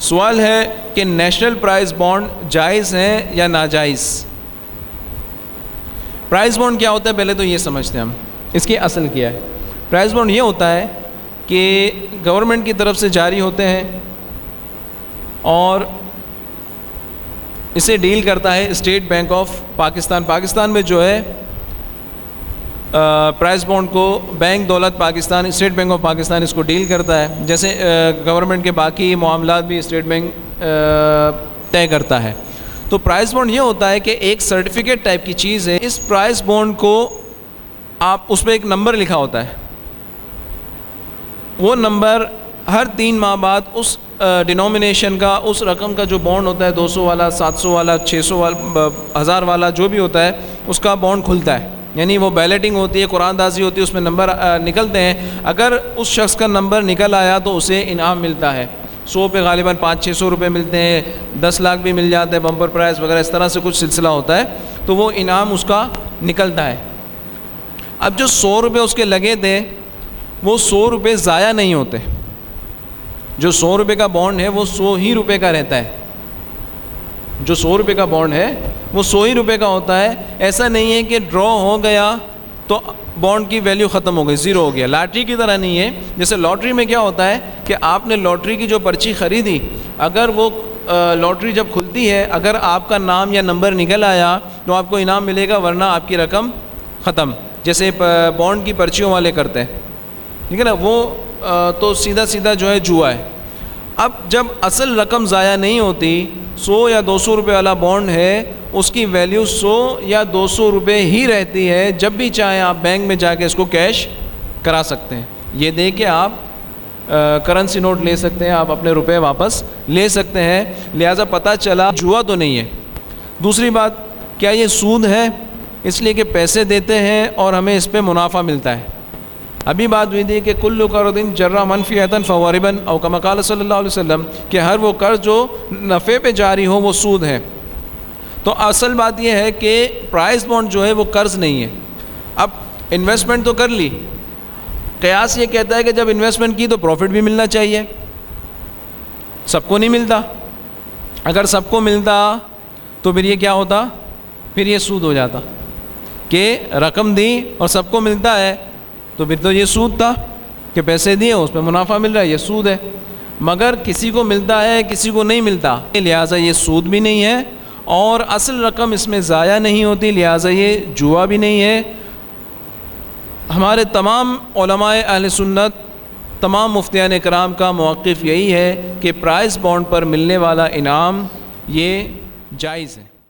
سوال ہے کہ نیشنل پرائز بانڈ جائز ہیں یا ناجائز؟ پرائز بانڈ کیا ہوتا ہے؟ پہلے تو یہ سمجھتے ہیں ہم۔ اس کی اصل کیا ہے؟ پرائز بانڈ یہ ہوتا ہے کہ گورنمنٹ کی طرف سے جاری ہوتے ہیں اور اسے ڈیل کرتا ہے State Bank of Pakistan. Pakistan میں جو ہے پرائز بانڈ کو Bank Daulat Pakistan, State Bank of Pakistan اس کو ڈیل کرتا ہے، جیسے گورنمنٹ کے باقی معاملات بھی اسٹیٹ بینک طے کرتا ہے۔ تو پرائز بانڈ یہ ہوتا ہے کہ ایک سرٹیفکیٹ ٹائپ کی چیز ہے۔ اس پرائز بانڈ کو آپ، اس پہ ایک نمبر لکھا ہوتا ہے۔ وہ نمبر ہر تین ماہ بعد اس ڈینومینیشن کا، اس رقم کا جو بانڈ ہوتا ہے، دو سو والا، سات سو والا، چھ سو والا ہزار والا، جو بھی ہوتا ہے، اس کا بانڈ کھلتا ہے۔ یعنی وہ بیلٹنگ ہوتی ہے، قرآن دازی ہوتی ہے، اس میں نمبر نکلتے ہیں۔ اگر اس شخص کا نمبر نکل آیا تو اسے انعام ملتا ہے۔ سو پہ غالباً پانچ، چھ سو روپے ملتے ہیں، دس لاکھ بھی مل جاتے ہیں، بمپر پرائز وغیرہ، اس طرح سے کچھ سلسلہ ہوتا ہے۔ تو وہ انعام اس کا نکلتا ہے۔ اب جو سو روپے اس کے لگے تھے، وہ سو روپے ضائع نہیں ہوتے۔ جو سو روپے کا بانڈ ہے، وہ سو ہی روپے کا رہتا ہے۔ جو سو روپے کا بانڈ ہے وہ سو ہی روپے کا ہوتا ہے۔ ایسا نہیں ہے کہ ڈرا ہو گیا تو بانڈ کی ویلیو ختم ہو گئی، زیرو ہو گیا۔ لاٹری کی طرح نہیں ہے۔ جیسے لاٹری میں کیا ہوتا ہے کہ آپ نے لاٹری کی جو پرچی خریدی، اگر وہ لاٹری جب کھلتی ہے، اگر آپ کا نام یا نمبر نکل آیا تو آپ کو انعام ملے گا، ورنہ آپ کی رقم ختم۔ جیسے بانڈ کی پرچیوں والے کرتے ہیں۔ ٹھیک ہے نا؟ وہ تو سیدھا سیدھا جو ہے جوا ہے۔ اب جب اصل رقم ضائع نہیں ہوتی، سو یا دو سو روپے والا بانڈ ہے، اس کی ویلیو سو یا دو سو روپے ہی رہتی ہے، جب بھی چاہیں آپ بینک میں جا کے اس کو کیش کرا سکتے ہیں۔ یہ دے کے آپ کرنسی نوٹ لے سکتے ہیں، آپ اپنے روپے واپس لے سکتے ہیں۔ لہٰذا پتہ چلا، جوا تو نہیں ہے۔ دوسری بات، کیا یہ سود ہے؟ اس لیے کہ پیسے دیتے ہیں اور ہمیں اس پہ منافع ملتا ہے۔ ابھی بات ہوئی تھی کہ کلو دن جرا منفی عطن فوارباً، او کمکال صلی اللہ علیہ وسلم کہ ہر وہ قرض جو نفع پہ جاری ہو وہ سود ہے۔ تو اصل بات یہ ہے کہ پرائز بانڈ جو ہے وہ قرض نہیں ہے۔ اب انویسٹمنٹ تو کر لی۔ قیاس یہ کہتا ہے کہ جب انویسٹمنٹ کی تو پروفٹ بھی ملنا چاہیے۔ سب کو نہیں ملتا۔ اگر سب کو ملتا تو پھر یہ کیا ہوتا؟ پھر یہ سود ہو جاتا کہ رقم دی اور سب کو ملتا ہے۔ تو پھر تو یہ سود تھا کہ پیسے دیے، اس پہ منافع مل رہا ہے، یہ سود ہے۔ مگر کسی کو ملتا ہے، کسی کو نہیں ملتا۔ لہٰذا یہ سود بھی نہیں ہے اور اصل رقم اس میں ضائع نہیں ہوتی، لہٰذا یہ جوا بھی نہیں ہے۔ ہمارے تمام علماء اہل سنت، تمام مفتیان کرام کا موقف یہی ہے کہ پرائز بانڈ پر ملنے والا انعام یہ جائز ہے۔